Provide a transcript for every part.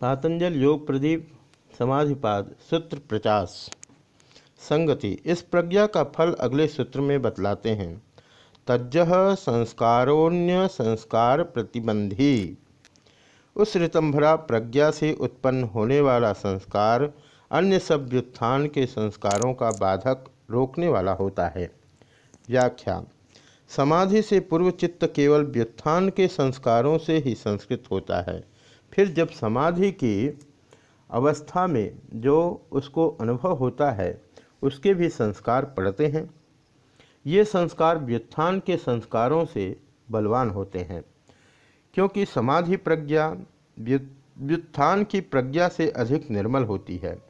पातंजल योग प्रदीप, समाधिपाद, सूत्र प्रचास। संगति, इस प्रज्ञा का फल अगले सूत्र में बतलाते हैं। तज संस्कारोन्य संस्कार प्रतिबंधी। उस ऋतंभरा प्रज्ञा से उत्पन्न होने वाला संस्कार अन्य सब व्युत्थान के संस्कारों का बाधक रोकने वाला होता है। व्याख्या, समाधि से पूर्व चित्त केवल व्युत्थान के संस्कारों से ही संस्कृत होता है। फिर जब समाधि की अवस्था में जो उसको अनुभव होता है, उसके भी संस्कार पड़ते हैं। ये संस्कार व्युत्थान के संस्कारों से बलवान होते हैं। क्योंकि समाधि प्रज्ञा व्युत्थान की प्रज्ञा से अधिक निर्मल होती है।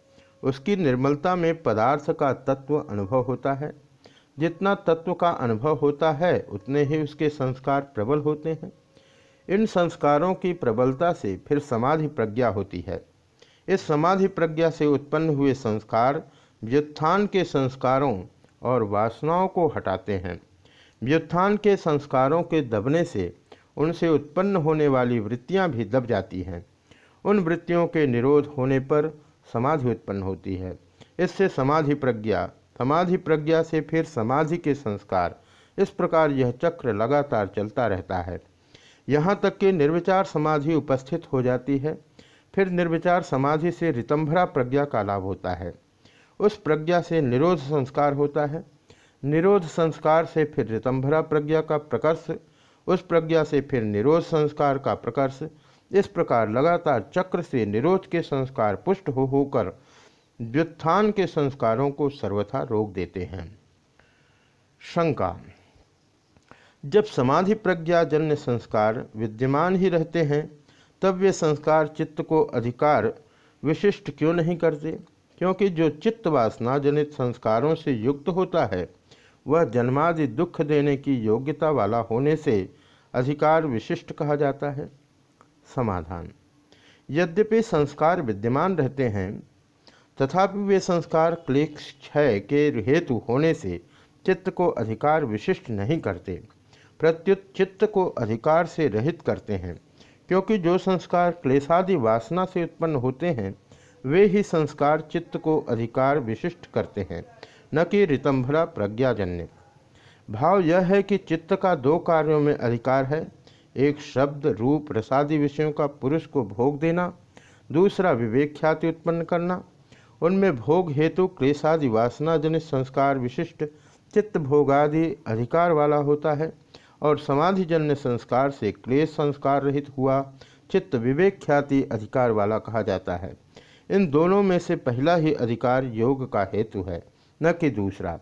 उसकी निर्मलता में पदार्थ का तत्व अनुभव होता है। जितना तत्व का अनुभव होता है, उतने ही उसके संस्कार प्रबल होते हैं। इन संस्कारों की प्रबलता से फिर समाधि प्रज्ञा होती है। इस समाधि प्रज्ञा से उत्पन्न हुए संस्कार व्युत्थान के संस्कारों और वासनाओं को हटाते हैं। व्युत्थान के संस्कारों के दबने से उनसे उत्पन्न होने वाली वृत्तियाँ भी दब जाती हैं। उन वृत्तियों के निरोध होने पर समाधि उत्पन्न होती है। इससे समाधि प्रज्ञा समाधि प्रज्ञा से फिर समाधि के संस्कार, इस प्रकार यह चक्र लगातार चलता रहता है। यहाँ तक कि निर्विचार समाधि उपस्थित हो जाती है। फिर निर्विचार समाधि से रितंभरा प्रज्ञा का लाभ होता है। उस प्रज्ञा से निरोध संस्कार होता है। निरोध संस्कार से फिर रितंभरा प्रज्ञा का प्रकर्ष, उस प्रज्ञा से फिर निरोध संस्कार का प्रकर्ष। इस प्रकार लगातार चक्र से निरोध के संस्कार पुष्ट हो होकर व्युत्थान के संस्कारों को सर्वथा रोक देते हैं। शंका जब समाधि प्रज्ञा जन्य संस्कार विद्यमान ही रहते हैं, तब वे संस्कार चित्त को अधिकार विशिष्ट क्यों नहीं करते? क्योंकि जो चित्त वासना जनित संस्कारों से युक्त होता है, वह जन्मादि दुख देने की योग्यता वाला होने से अधिकार विशिष्ट कहा जाता है। समाधान। यद्यपि संस्कार विद्यमान रहते हैं, तथापि वे संस्कार क्लेश क्षय के हेतु होने से चित्त को अधिकार विशिष्ट नहीं करते। प्रत्युत चित्त को अधिकार से रहित करते हैं, क्योंकि जो संस्कार क्लेशादि वासना से उत्पन्न होते हैं, वे ही संस्कार चित्त को अधिकार विशिष्ट करते हैं, न कि ऋतंभरा प्रज्ञाजन्य। भाव यह है कि चित्त का दो कार्यों में अधिकार है, एक शब्द, रूप, रसादि विषयों का पुरुष को भोग देना, दूसरा विवेक ख्याति उत्पन्न करना। उनमें भोग हेतु क्लेशादि वासना जनित संस्कार विशिष्ट, चित्त भोगादि अधिकार वाला होता है। और समाधिजन्य संस्कार से क्लेश संस्कार रहित हुआ। चित्त विवेक ख्याति अधिकार वाला कहा जाता है। इन दोनों में से पहला ही अधिकार योग का हेतु है, न कि दूसरा।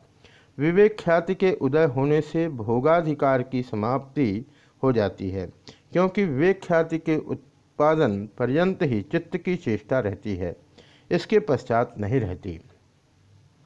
विवेक ख्याति के उदय होने से भोगाधिकार की समाप्ति हो जाती है, क्योंकि विवेक ख्याति के उत्पादन पर्यंत ही चित्त की चेष्टा रहती है, इसके पश्चात नहीं रहती।